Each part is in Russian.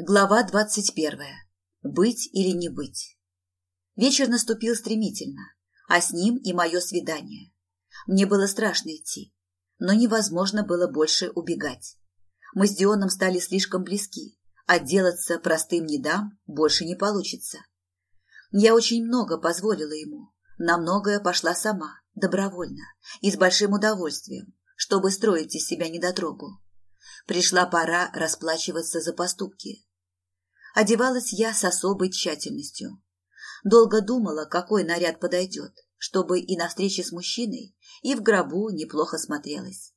Глава двадцать первая. Быть или не быть. Вечер наступил стремительно, а с ним и мое свидание. Мне было страшно идти, но невозможно было больше убегать. Мы с Дионом стали слишком близки, отделаться простым не дам больше не получится. Я очень много позволила ему, на многое пошла сама, добровольно и с большим удовольствием, чтобы строить из себя недотрогу. Пришла пора расплачиваться за поступки. Одевалась я с особой тщательностью. Долго думала, какой наряд подойдет, чтобы и на встрече с мужчиной, и в гробу неплохо смотрелась.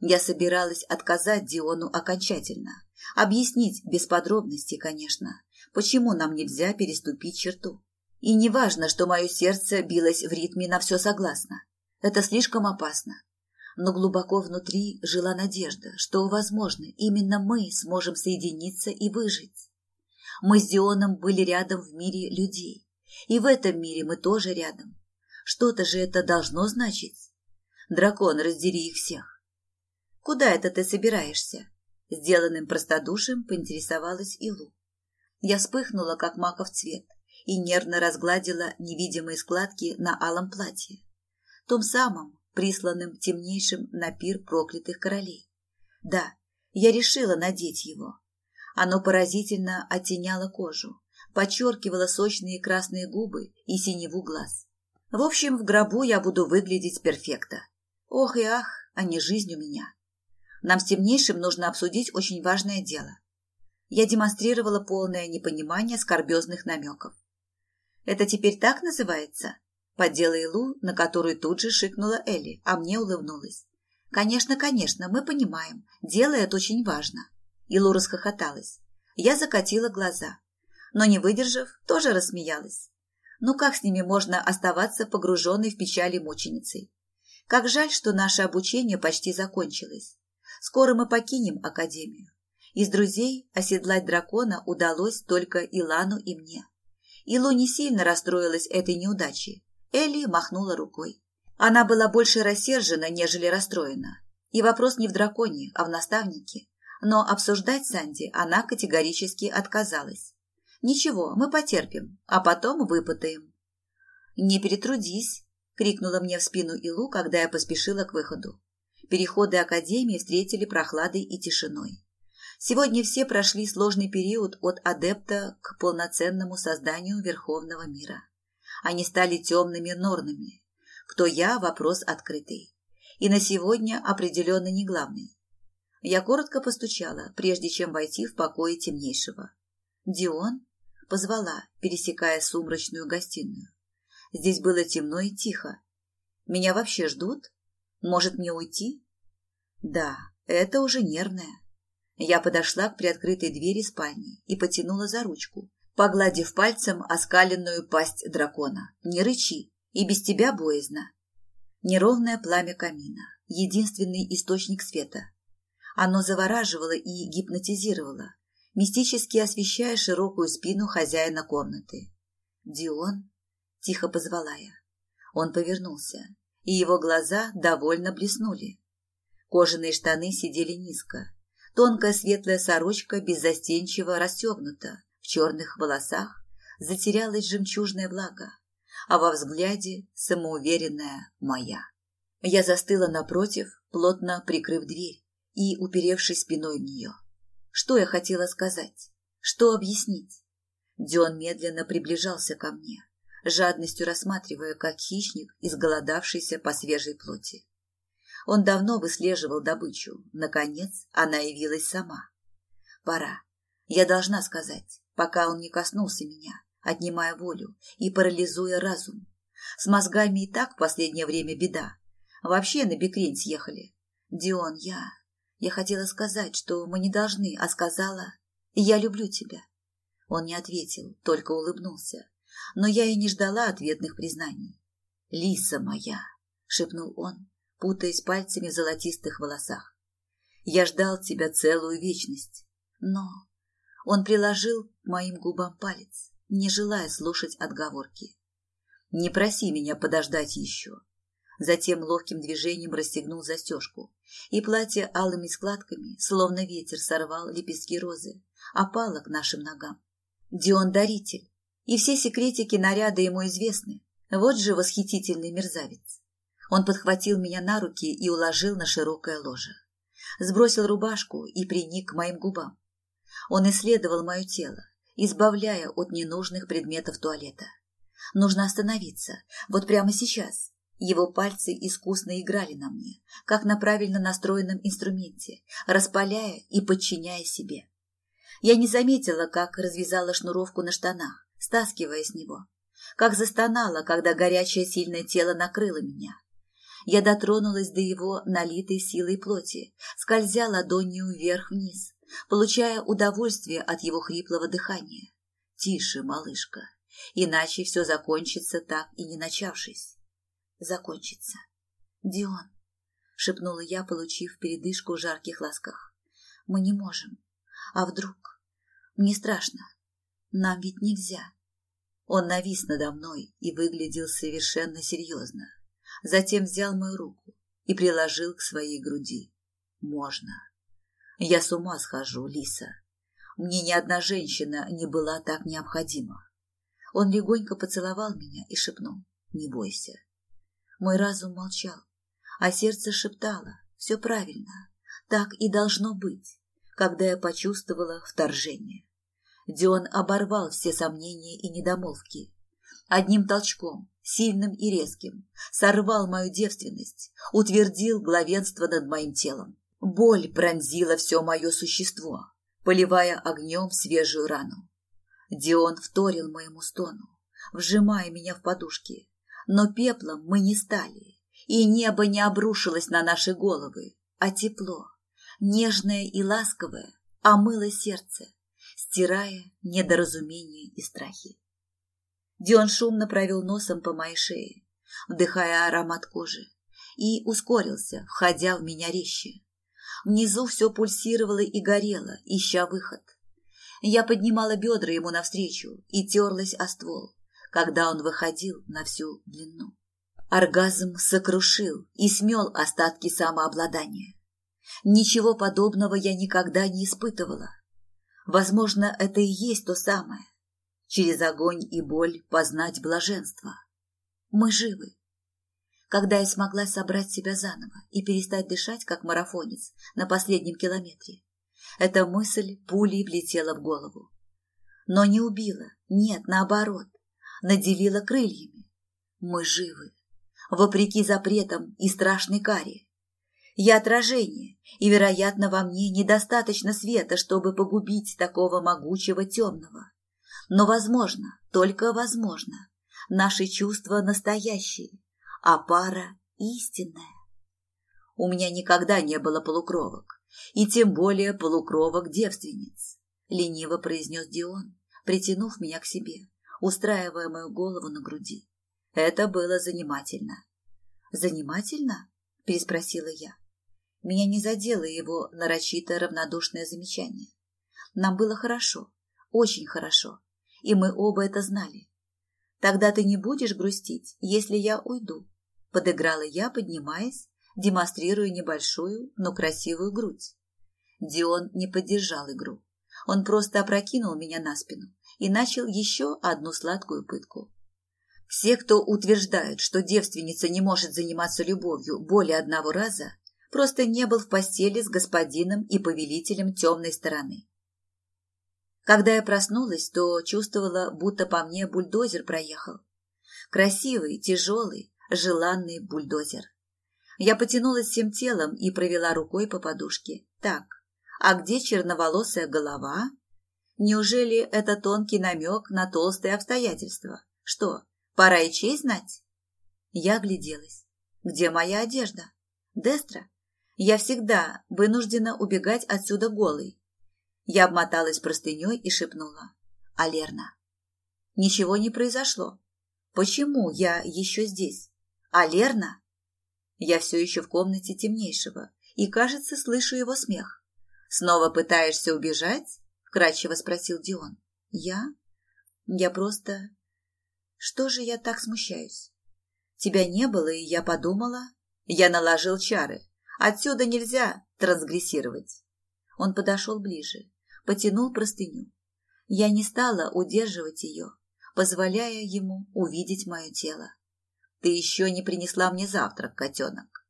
Я собиралась отказать Диону окончательно, объяснить без подробностей, конечно, почему нам нельзя переступить черту. И не важно, что мое сердце билось в ритме на все согласно. Это слишком опасно. Но глубоко внутри жила надежда, что, возможно, именно мы сможем соединиться и выжить. Мы с Дионом были рядом в мире людей. И в этом мире мы тоже рядом. Что-то же это должно значить. Дракон, раздери их всех. Куда это ты собираешься? Сделанным простодушием поинтересовалась Илу. Я вспыхнула, как маков цвет, и нервно разгладила невидимые складки на алом платье. Том самом, присланным темнейшим на пир проклятых королей. Да, я решила надеть его, оно поразительно оттеняло кожу, подчеркивало сочные красные губы и синеву глаз. В общем, в гробу я буду выглядеть перфекто. Ох и ах, а не жизнь у меня. Нам с темнейшим нужно обсудить очень важное дело. Я демонстрировала полное непонимание скорбезных намеков. «Это теперь так называется?» Поддела Илу, на которую тут же шикнула Элли, а мне улыбнулась. «Конечно, конечно, мы понимаем. Дело это очень важно. Илу расхохоталась. Я закатила глаза, но, не выдержав, тоже рассмеялась. Ну как с ними можно оставаться погруженной в печали мученицей? Как жаль, что наше обучение почти закончилось. Скоро мы покинем академию. Из друзей оседлать дракона удалось только Илану и мне. Илу не сильно расстроилась этой неудачей. Элли махнула рукой. Она была больше рассержена, нежели расстроена. И вопрос не в драконе, а в наставнике но обсуждать Санди она категорически отказалась. «Ничего, мы потерпим, а потом выпытаем». «Не перетрудись», — крикнула мне в спину Илу, когда я поспешила к выходу. Переходы Академии встретили прохладой и тишиной. Сегодня все прошли сложный период от адепта к полноценному созданию Верховного мира. Они стали темными норнами. Кто я – вопрос открытый. И на сегодня определенно не главный. Я коротко постучала, прежде чем войти в покои темнейшего. «Дион?» — позвала, пересекая сумрачную гостиную. Здесь было темно и тихо. «Меня вообще ждут? Может, мне уйти?» «Да, это уже нервное». Я подошла к приоткрытой двери спальни и потянула за ручку, погладив пальцем оскаленную пасть дракона. «Не рычи, и без тебя боязно». Неровное пламя камина, единственный источник света, оно завораживало и гипнотизировало, мистически освещая широкую спину хозяина комнаты. «Дион?» – тихо позвала я. Он повернулся, и его глаза довольно блеснули. Кожаные штаны сидели низко. Тонкая светлая сорочка беззастенчиво расстегнута. В черных волосах затерялась жемчужная влага, а во взгляде самоуверенная моя. Я застыла напротив, плотно прикрыв дверь, и уперевшись спиной в нее. Что я хотела сказать? Что объяснить? Дион медленно приближался ко мне, жадностью рассматривая, как хищник, изголодавшийся по свежей плоти. Он давно выслеживал добычу. Наконец, она явилась сама. Пора. Я должна сказать, пока он не коснулся меня, отнимая волю и парализуя разум. С мозгами и так в последнее время беда. Вообще на бекрень съехали. Дион, я... Я хотела сказать, что мы не должны, а сказала «Я люблю тебя». Он не ответил, только улыбнулся. Но я и не ждала ответных признаний. «Лиса моя!» — шепнул он, путаясь пальцами в золотистых волосах. «Я ждал тебя целую вечность, но...» Он приложил к моим губам палец, не желая слушать отговорки. «Не проси меня подождать еще. Затем ловким движением расстегнул застежку, и платье алыми складками, словно ветер, сорвал лепестки розы, опала к нашим ногам. Дион даритель, и все секретики наряда ему известны. Вот же восхитительный мерзавец. Он подхватил меня на руки и уложил на широкое ложе. Сбросил рубашку и приник к моим губам. Он исследовал мое тело, избавляя от ненужных предметов туалета. Нужно остановиться, вот прямо сейчас. Его пальцы искусно играли на мне, как на правильно настроенном инструменте, распаляя и подчиняя себе. Я не заметила, как развязала шнуровку на штанах, стаскивая с него, как застонала, когда горячее сильное тело накрыло меня. Я дотронулась до его налитой силой плоти, скользя ладонью вверх-вниз, получая удовольствие от его хриплого дыхания. «Тише, малышка, иначе все закончится так и не начавшись» закончится. Дион, шепнула я, получив передышку в жарких ласках. Мы не можем. А вдруг? Мне страшно. Нам ведь нельзя. Он навис надо мной и выглядел совершенно серьезно. Затем взял мою руку и приложил к своей груди. Можно. Я с ума схожу, Лиса. Мне ни одна женщина не была так необходима. Он легонько поцеловал меня и шепнул. Не бойся, мой разум молчал, а сердце шептало «все правильно, так и должно быть», когда я почувствовала вторжение. Дион оборвал все сомнения и недомолвки. Одним толчком, сильным и резким, сорвал мою девственность, утвердил главенство над моим телом. Боль пронзила все мое существо, поливая огнем свежую рану. Дион вторил моему стону, вжимая меня в подушки, но пеплом мы не стали, и небо не обрушилось на наши головы, а тепло, нежное и ласковое, омыло сердце, стирая недоразумения и страхи. Дион шумно провел носом по моей шее, вдыхая аромат кожи, и ускорился, входя в меня резче. Внизу все пульсировало и горело, ища выход. Я поднимала бедра ему навстречу и терлась о ствол, когда он выходил на всю длину. Оргазм сокрушил и смел остатки самообладания. Ничего подобного я никогда не испытывала. Возможно, это и есть то самое. Через огонь и боль познать блаженство. Мы живы. Когда я смогла собрать себя заново и перестать дышать, как марафонец, на последнем километре, эта мысль пулей влетела в голову. Но не убила, нет, наоборот, наделила крыльями. Мы живы, вопреки запретам и страшной каре. Я отражение, и, вероятно, во мне недостаточно света, чтобы погубить такого могучего темного. Но, возможно, только возможно, наши чувства настоящие, а пара истинная. У меня никогда не было полукровок, и тем более полукровок-девственниц, лениво произнес Дион, притянув меня к себе устраивая мою голову на груди. Это было занимательно. «Занимательно?» – переспросила я. Меня не задело его нарочито равнодушное замечание. Нам было хорошо, очень хорошо, и мы оба это знали. Тогда ты не будешь грустить, если я уйду, подыграла я, поднимаясь, демонстрируя небольшую, но красивую грудь. Дион не поддержал игру. Он просто опрокинул меня на спину и начал еще одну сладкую пытку. Все, кто утверждают, что девственница не может заниматься любовью более одного раза, просто не был в постели с господином и повелителем темной стороны. Когда я проснулась, то чувствовала, будто по мне бульдозер проехал. Красивый, тяжелый, желанный бульдозер. Я потянулась всем телом и провела рукой по подушке. Так, а где черноволосая голова? Неужели это тонкий намек на толстые обстоятельства? Что, пора и честь знать? Я огляделась. Где моя одежда? Дестра? Я всегда вынуждена убегать отсюда голой. Я обмоталась простыней и шепнула. Алерна. Ничего не произошло. Почему я еще здесь? Алерна? Я все еще в комнате темнейшего и, кажется, слышу его смех. Снова пытаешься убежать? Вкрадчиво спросил Дион. Я? Я просто... Что же я так смущаюсь? Тебя не было, и я подумала... Я наложил чары. Отсюда нельзя трансгрессировать. Он подошел ближе, потянул простыню. Я не стала удерживать ее, позволяя ему увидеть мое тело. Ты еще не принесла мне завтрак, котенок.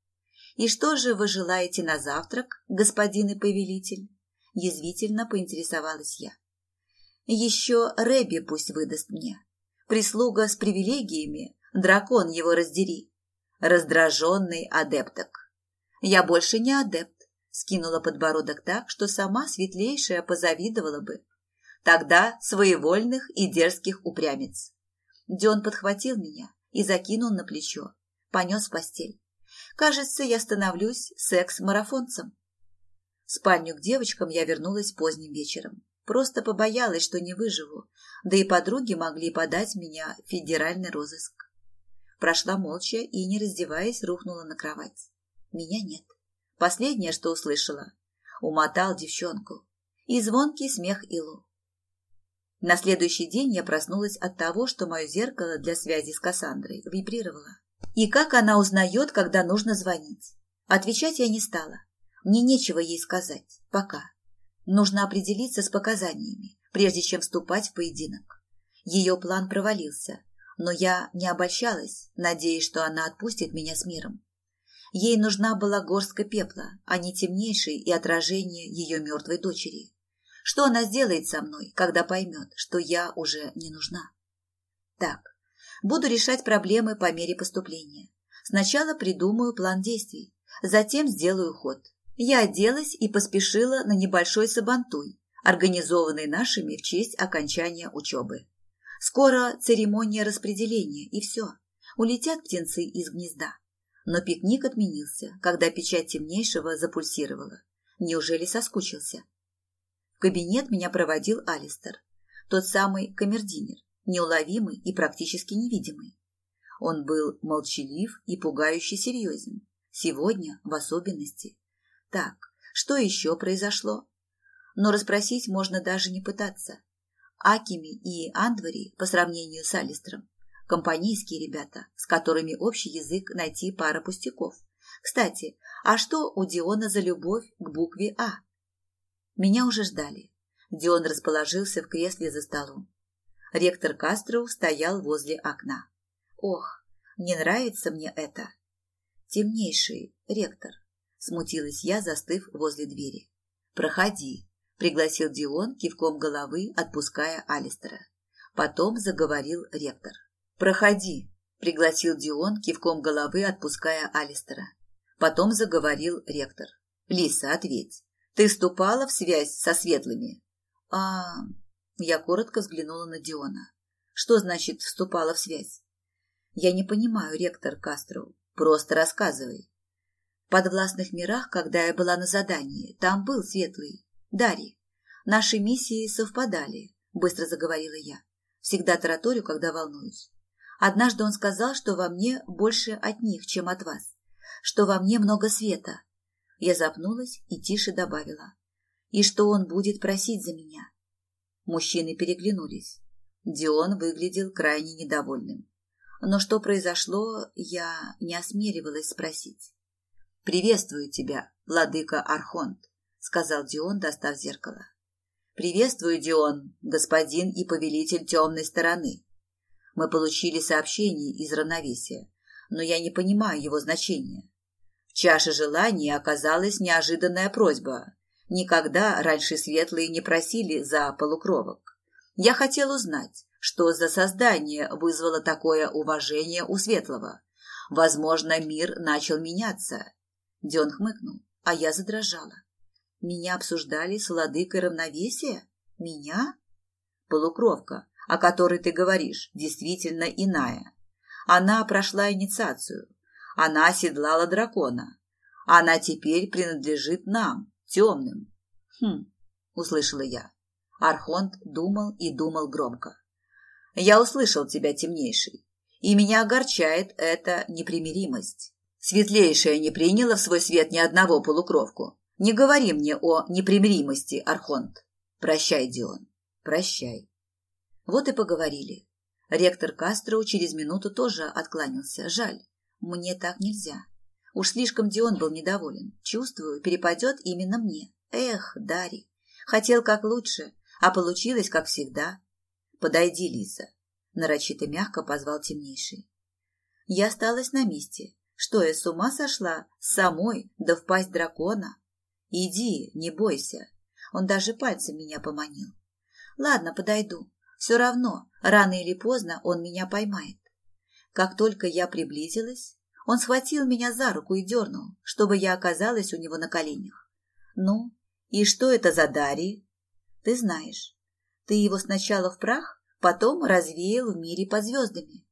И что же вы желаете на завтрак, господин и повелитель? Язвительно поинтересовалась я. Еще Рэби пусть выдаст мне. Прислуга с привилегиями, дракон его раздери. Раздраженный адепток. Я больше не адепт, скинула подбородок так, что сама светлейшая позавидовала бы. Тогда своевольных и дерзких упрямец. Дион подхватил меня и закинул на плечо, понес в постель. Кажется, я становлюсь секс-марафонцем. В спальню к девочкам я вернулась поздним вечером. Просто побоялась, что не выживу, да и подруги могли подать меня в федеральный розыск. Прошла молча и, не раздеваясь, рухнула на кровать. Меня нет. Последнее, что услышала, умотал девчонку. И звонкий смех Илу. На следующий день я проснулась от того, что мое зеркало для связи с Кассандрой вибрировало. И как она узнает, когда нужно звонить? Отвечать я не стала. Мне нечего ей сказать. Пока. Нужно определиться с показаниями, прежде чем вступать в поединок. Ее план провалился, но я не обольщалась, надеясь, что она отпустит меня с миром. Ей нужна была горстка пепла, а не темнейший и отражение ее мертвой дочери. Что она сделает со мной, когда поймет, что я уже не нужна? Так, буду решать проблемы по мере поступления. Сначала придумаю план действий, затем сделаю ход. Я оделась и поспешила на небольшой сабантуй, организованный нашими в честь окончания учебы. Скоро церемония распределения, и все. Улетят птенцы из гнезда. Но пикник отменился, когда печать темнейшего запульсировала. Неужели соскучился? В кабинет меня проводил Алистер, тот самый камердинер, неуловимый и практически невидимый. Он был молчалив и пугающе серьезен, сегодня в особенности. Так, что еще произошло? Но расспросить можно даже не пытаться. Акими и Андвари по сравнению с Алистером компанейские ребята, с которыми общий язык найти пара пустяков. Кстати, а что у Диона за любовь к букве А? Меня уже ждали. Дион расположился в кресле за столом. Ректор Кастроу стоял возле окна. Ох, не нравится мне это. Темнейший ректор. Смутилась я, застыв возле двери. «Проходи», — пригласил Дион кивком головы, отпуская Алистера. Потом заговорил ректор. «Проходи», — пригласил Дион кивком головы, отпуская Алистера. Потом заговорил ректор. «Лиса, ответь. Ты вступала в связь со светлыми?» «А...» Я коротко взглянула на Диона. «Что значит «вступала в связь»?» «Я не понимаю, ректор Кастро. Просто рассказывай». В подвластных мирах, когда я была на задании, там был светлый, Дарий. Наши миссии совпадали, быстро заговорила я. Всегда тараторю, когда волнуюсь. Однажды он сказал, что во мне больше от них, чем от вас, что во мне много света. Я запнулась и тише добавила. И что он будет просить за меня. Мужчины переглянулись. Дион выглядел крайне недовольным. Но что произошло, я не осмеливалась спросить. «Приветствую тебя, владыка Архонт», — сказал Дион, достав зеркало. «Приветствую, Дион, господин и повелитель темной стороны. Мы получили сообщение из равновесия, но я не понимаю его значения. В чаше желаний оказалась неожиданная просьба. Никогда раньше светлые не просили за полукровок. Я хотел узнать, что за создание вызвало такое уважение у светлого. Возможно, мир начал меняться, Дион хмыкнул, а я задрожала. Меня обсуждали с владыкой равновесия? Меня? Полукровка, о которой ты говоришь, действительно иная. Она прошла инициацию. Она оседлала дракона. Она теперь принадлежит нам, темным. Хм, услышала я. Архонт думал и думал громко. Я услышал тебя, темнейший, и меня огорчает эта непримиримость. Светлейшая не приняла в свой свет ни одного полукровку. Не говори мне о непримиримости, Архонт. Прощай, Дион, прощай. Вот и поговорили. Ректор Кастроу через минуту тоже откланялся. Жаль, мне так нельзя. Уж слишком Дион был недоволен. Чувствую, перепадет именно мне. Эх, Дари, Хотел как лучше, а получилось как всегда. Подойди, Лиза. Нарочито мягко позвал темнейший. Я осталась на месте. Что я с ума сошла? Самой, да в пасть дракона? Иди, не бойся. Он даже пальцем меня поманил. Ладно, подойду. Все равно, рано или поздно он меня поймает. Как только я приблизилась, он схватил меня за руку и дернул, чтобы я оказалась у него на коленях. Ну, и что это за Дарий? Ты знаешь. Ты его сначала в прах, потом развеял в мире под звездами.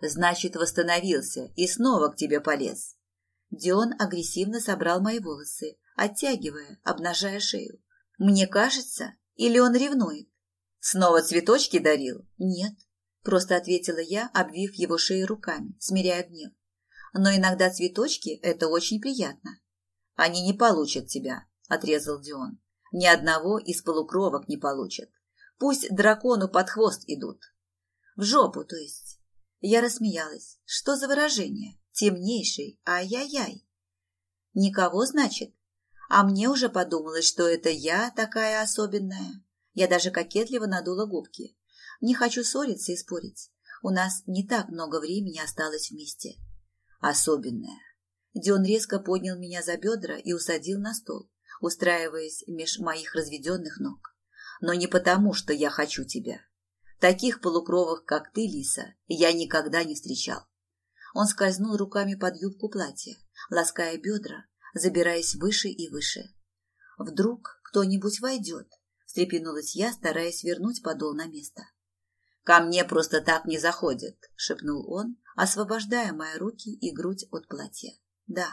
Значит, восстановился и снова к тебе полез. Дион агрессивно собрал мои волосы, оттягивая, обнажая шею. Мне кажется, или он ревнует? Снова цветочки дарил? Нет, просто ответила я, обвив его шею руками, смиряя гнев. Но иногда цветочки – это очень приятно. Они не получат тебя, отрезал Дион. Ни одного из полукровок не получат. Пусть дракону под хвост идут. В жопу, то есть. Я рассмеялась. Что за выражение? Темнейший, ай-яй-яй. Никого, значит? А мне уже подумалось, что это я такая особенная. Я даже кокетливо надула губки. Не хочу ссориться и спорить. У нас не так много времени осталось вместе. Особенная. Дион резко поднял меня за бедра и усадил на стол, устраиваясь меж моих разведенных ног. Но не потому, что я хочу тебя. Таких полукровок, как ты, Лиса, я никогда не встречал. Он скользнул руками под юбку платья, лаская бедра, забираясь выше и выше. Вдруг кто-нибудь войдет, встрепенулась я, стараясь вернуть подол на место. «Ко мне просто так не заходит», — шепнул он, освобождая мои руки и грудь от платья. «Да,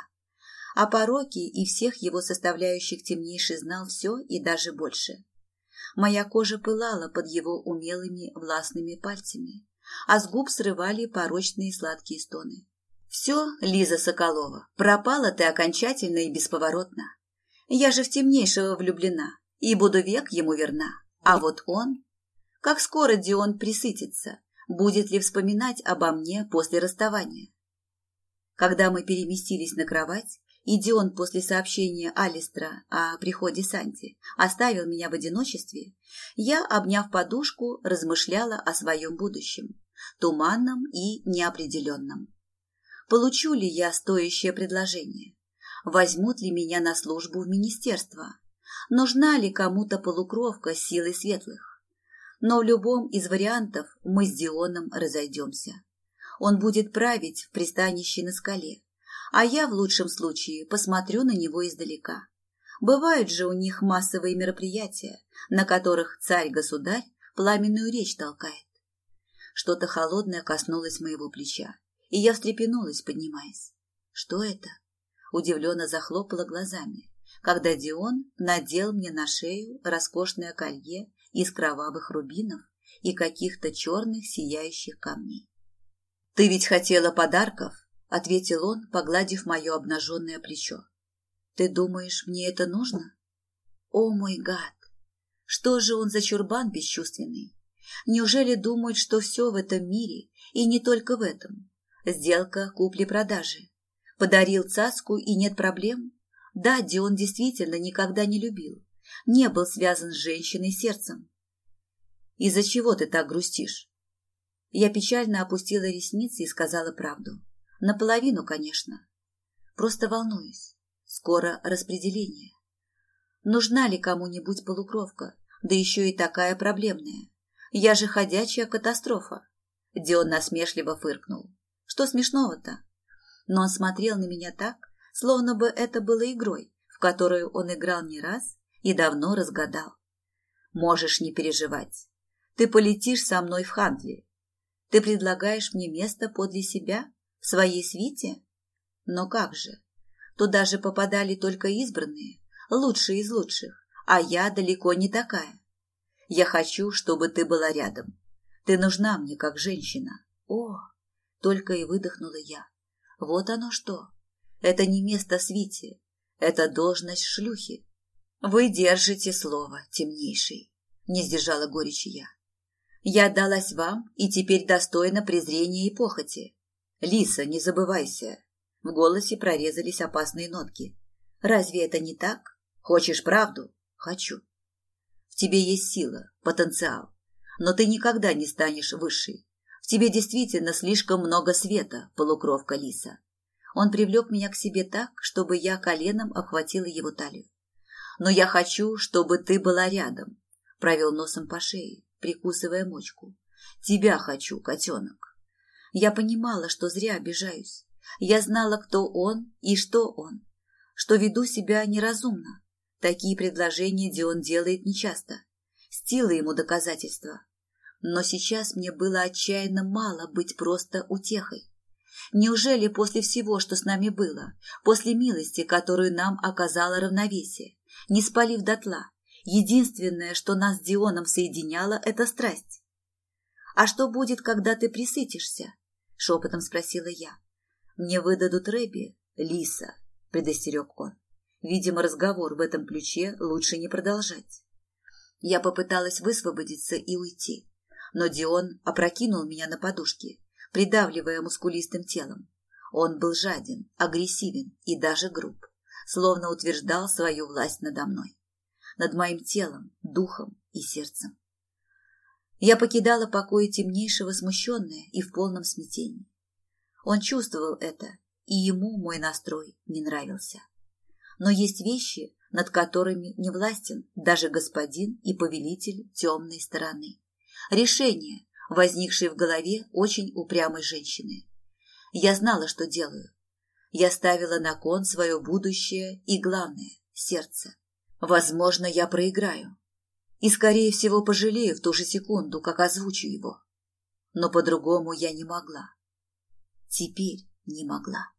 о пороке и всех его составляющих темнейший знал все и даже больше. Моя кожа пылала под его умелыми властными пальцами, а с губ срывали порочные сладкие стоны. «Все, Лиза Соколова, пропала ты окончательно и бесповоротно. Я же в темнейшего влюблена и буду век ему верна. А вот он... Как скоро Дион присытится, будет ли вспоминать обо мне после расставания? Когда мы переместились на кровать, и Дион после сообщения Алистра о приходе Санти оставил меня в одиночестве, я, обняв подушку, размышляла о своем будущем, туманном и неопределенном. Получу ли я стоящее предложение? Возьмут ли меня на службу в министерство? Нужна ли кому-то полукровка силы светлых? Но в любом из вариантов мы с Дионом разойдемся. Он будет править в пристанище на скале, а я в лучшем случае посмотрю на него издалека. Бывают же у них массовые мероприятия, на которых царь-государь пламенную речь толкает. Что-то холодное коснулось моего плеча, и я встрепенулась, поднимаясь. Что это? Удивленно захлопала глазами, когда Дион надел мне на шею роскошное колье из кровавых рубинов и каких-то черных сияющих камней. «Ты ведь хотела подарков?» — ответил он, погладив мое обнаженное плечо. «Ты думаешь, мне это нужно?» «О мой гад! Что же он за чурбан бесчувственный? Неужели думает, что все в этом мире, и не только в этом? Сделка купли-продажи. Подарил цаску, и нет проблем? Да, Дион действительно никогда не любил, не был связан с женщиной сердцем. Из-за чего ты так грустишь? Я печально опустила ресницы и сказала правду. Наполовину, конечно. Просто волнуюсь. Скоро распределение. Нужна ли кому-нибудь полукровка, да еще и такая проблемная? Я же ходячая катастрофа. Дион насмешливо фыркнул. Что смешного-то? Но он смотрел на меня так, словно бы это было игрой, в которую он играл не раз и давно разгадал. Можешь не переживать. Ты полетишь со мной в Хантли. Ты предлагаешь мне место подле себя? Своей свите? Но как же? Туда же попадали только избранные, лучшие из лучших, а я далеко не такая. Я хочу, чтобы ты была рядом. Ты нужна мне как женщина. О, только и выдохнула я. Вот оно что. Это не место свите, это должность шлюхи. Вы держите слово, темнейший, не сдержала горечи я. Я отдалась вам и теперь достойна презрения и похоти. Лиса, не забывайся. В голосе прорезались опасные нотки. Разве это не так? Хочешь правду? Хочу. В тебе есть сила, потенциал, но ты никогда не станешь высшей. В тебе действительно слишком много света, полукровка лиса. Он привлек меня к себе так, чтобы я коленом обхватила его талию. Но я хочу, чтобы ты была рядом, провел носом по шее, прикусывая мочку. Тебя хочу, котенок. Я понимала, что зря обижаюсь. Я знала, кто он и что он, что веду себя неразумно. Такие предложения Дион делает нечасто. Стила ему доказательства. Но сейчас мне было отчаянно мало быть просто утехой. Неужели после всего, что с нами было, после милости, которую нам оказало равновесие, не спалив дотла, единственное, что нас с Дионом соединяло, это страсть? «А что будет, когда ты присытишься?» – шепотом спросила я. «Мне выдадут Рэби, Лиса», – предостерег он. Видимо, разговор в этом ключе лучше не продолжать. Я попыталась высвободиться и уйти, но Дион опрокинул меня на подушки, придавливая мускулистым телом. Он был жаден, агрессивен и даже груб, словно утверждал свою власть надо мной, над моим телом, духом и сердцем. Я покидала покои темнейшего смущенная и в полном смятении. Он чувствовал это, и ему мой настрой не нравился. Но есть вещи, над которыми не властен даже господин и повелитель темной стороны. Решения, возникшие в голове очень упрямой женщины. Я знала, что делаю. Я ставила на кон свое будущее и, главное, сердце. Возможно, я проиграю. И, скорее всего, пожалею в ту же секунду, как озвучу его. Но по-другому я не могла. Теперь не могла.